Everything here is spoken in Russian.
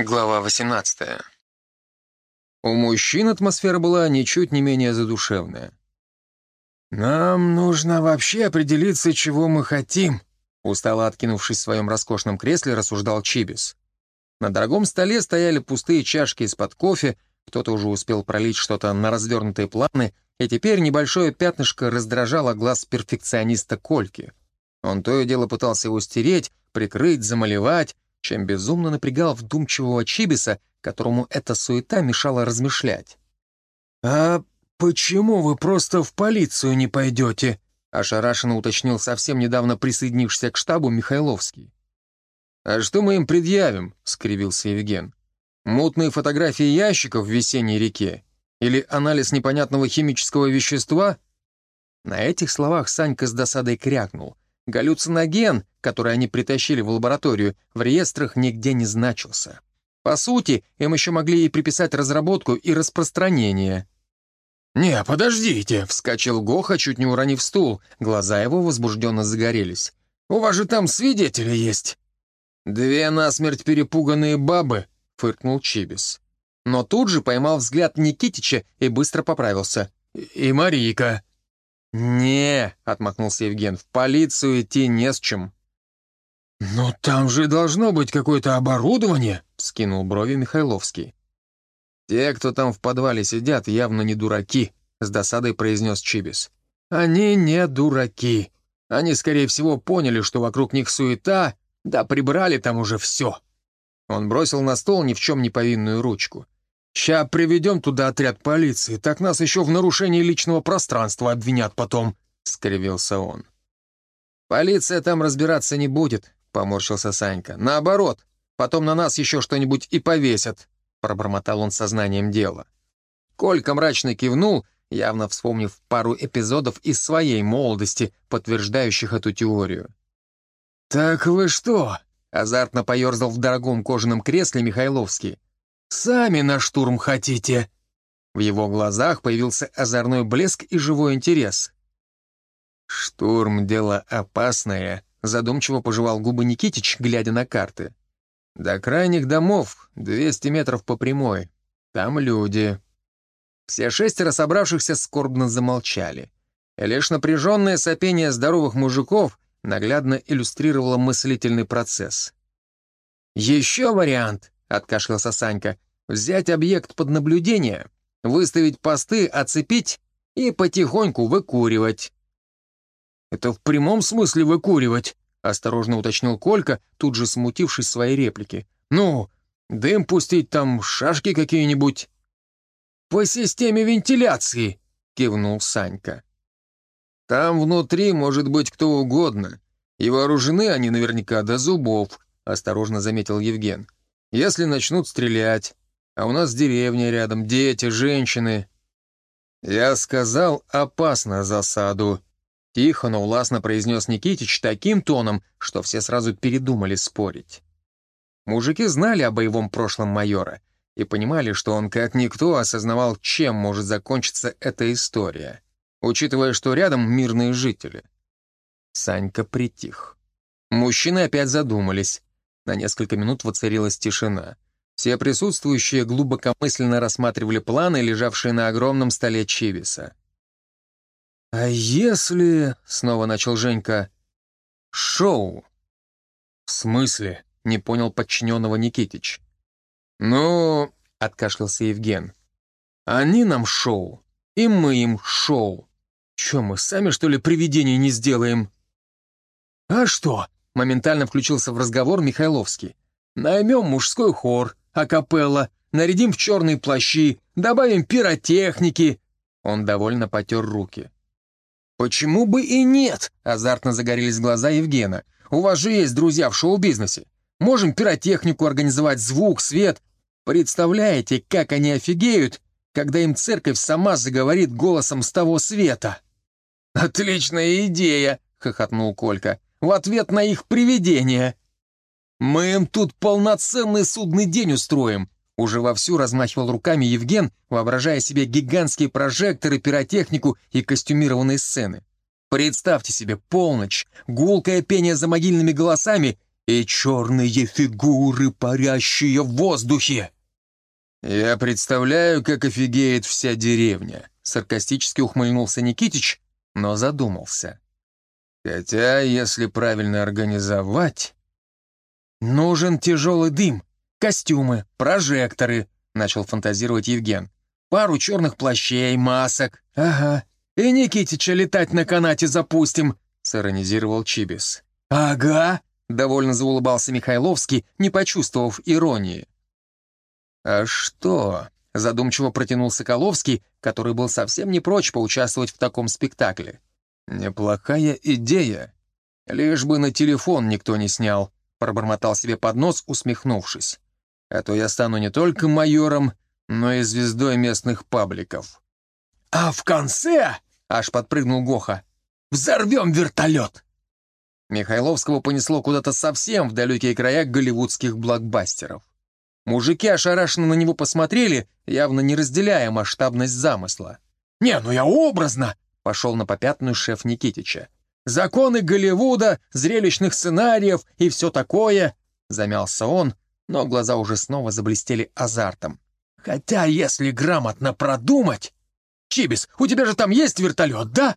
Глава 18. У мужчин атмосфера была ничуть не менее задушевная. «Нам нужно вообще определиться, чего мы хотим», устало откинувшись в своем роскошном кресле, рассуждал Чибис. На дорогом столе стояли пустые чашки из-под кофе, кто-то уже успел пролить что-то на развернутые планы, и теперь небольшое пятнышко раздражало глаз перфекциониста Кольки. Он то и дело пытался его стереть, прикрыть, замалевать, чем безумно напрягал вдумчивого Чибиса, которому эта суета мешала размышлять. «А почему вы просто в полицию не пойдете?» ошарашенно уточнил совсем недавно присоединившийся к штабу Михайловский. «А что мы им предъявим?» — скривился Евген. «Мутные фотографии ящиков в весенней реке? Или анализ непонятного химического вещества?» На этих словах Санька с досадой крякнул — Галлюциноген, который они притащили в лабораторию, в реестрах нигде не значился. По сути, им еще могли и приписать разработку и распространение. «Не, подождите!» — вскочил Гоха, чуть не уронив стул. Глаза его возбужденно загорелись. «У вас же там свидетели есть!» «Две насмерть перепуганные бабы!» — фыркнул Чибис. Но тут же поймал взгляд Никитича и быстро поправился. «И Марийка!» «Не», — отмахнулся Евген, — «в полицию идти не с чем». «Но там же должно быть какое-то оборудование», — скинул брови Михайловский. «Те, кто там в подвале сидят, явно не дураки», — с досадой произнес Чибис. «Они не дураки. Они, скорее всего, поняли, что вокруг них суета, да прибрали там уже все». Он бросил на стол ни в чем не повинную ручку. «Ща приведем туда отряд полиции, так нас еще в нарушении личного пространства обвинят потом», — скривился он. «Полиция там разбираться не будет», — поморщился Санька. «Наоборот, потом на нас еще что-нибудь и повесят», — пробормотал он сознанием дела. Колька мрачно кивнул, явно вспомнив пару эпизодов из своей молодости, подтверждающих эту теорию. «Так вы что?» — азартно поерзал в дорогом кожаном кресле Михайловский. Сами на штурм хотите?» В его глазах появился озорной блеск и живой интерес. «Штурм — дело опасное», — задумчиво пожевал губы Никитич, глядя на карты. «До крайних домов 200 метров по прямой. Там люди». Все шестеро собравшихся скорбно замолчали. Лишь напряженное сопение здоровых мужиков наглядно иллюстрировало мыслительный процесс. «Еще вариант», — откашлялся Санька. «Взять объект под наблюдение, выставить посты, оцепить и потихоньку выкуривать». «Это в прямом смысле выкуривать?» — осторожно уточнил Колька, тут же смутившись своей реплики. «Ну, дым пустить там, шашки какие-нибудь». «По системе вентиляции», — кивнул Санька. «Там внутри может быть кто угодно, и вооружены они наверняка до зубов», — осторожно заметил Евген. Если начнут стрелять, а у нас деревня рядом, дети, женщины...» «Я сказал, опасно засаду», — тихо, но властно произнес Никитич таким тоном, что все сразу передумали спорить. Мужики знали о боевом прошлом майора и понимали, что он как никто осознавал, чем может закончиться эта история, учитывая, что рядом мирные жители. Санька притих. Мужчины опять задумались. На несколько минут воцарилась тишина. Все присутствующие глубокомысленно рассматривали планы, лежавшие на огромном столе Чивиса. «А если...» — снова начал Женька. «Шоу». «В смысле?» — не понял подчиненного Никитич. «Ну...» — откашлялся Евген. «Они нам шоу, и мы им шоу. Че, мы сами, что ли, привидений не сделаем?» «А что?» Моментально включился в разговор Михайловский. «Наймем мужской хор, акапелла, нарядим в черные плащи, добавим пиротехники». Он довольно потер руки. «Почему бы и нет?» — азартно загорелись глаза Евгена. «У вас же есть друзья в шоу-бизнесе. Можем пиротехнику организовать, звук, свет. Представляете, как они офигеют, когда им церковь сама заговорит голосом с того света?» «Отличная идея!» — хохотнул Колька в ответ на их привидение. Мы им тут полноценный судный день устроим. Уже вовсю размахивал руками Евген, воображая себе гигантские прожекторы, пиротехнику и костюмированные сцены. Представьте себе полночь, гулкое пение за могильными голосами и черные фигуры, парящие в воздухе. «Я представляю, как офигеет вся деревня», — саркастически ухмыльнулся Никитич, но задумался. «Хотя, если правильно организовать...» «Нужен тяжелый дым, костюмы, прожекторы», — начал фантазировать Евген. «Пару черных плащей, масок. Ага. И Никитича летать на канате запустим», — сиронизировал Чибис. «Ага», — довольно заулыбался Михайловский, не почувствовав иронии. «А что?» — задумчиво протянул Соколовский, который был совсем не прочь поучаствовать в таком спектакле. «Неплохая идея. Лишь бы на телефон никто не снял», — пробормотал себе под нос, усмехнувшись. «А то я стану не только майором, но и звездой местных пабликов». «А в конце...» — аж подпрыгнул Гоха. «Взорвем вертолет!» Михайловского понесло куда-то совсем в далекие края голливудских блокбастеров. Мужики ошарашенно на него посмотрели, явно не разделяя масштабность замысла. «Не, ну я образно!» — пошел на попятную шеф Никитича. «Законы Голливуда, зрелищных сценариев и все такое!» — замялся он, но глаза уже снова заблестели азартом. «Хотя, если грамотно продумать...» «Чибис, у тебя же там есть вертолет, да?»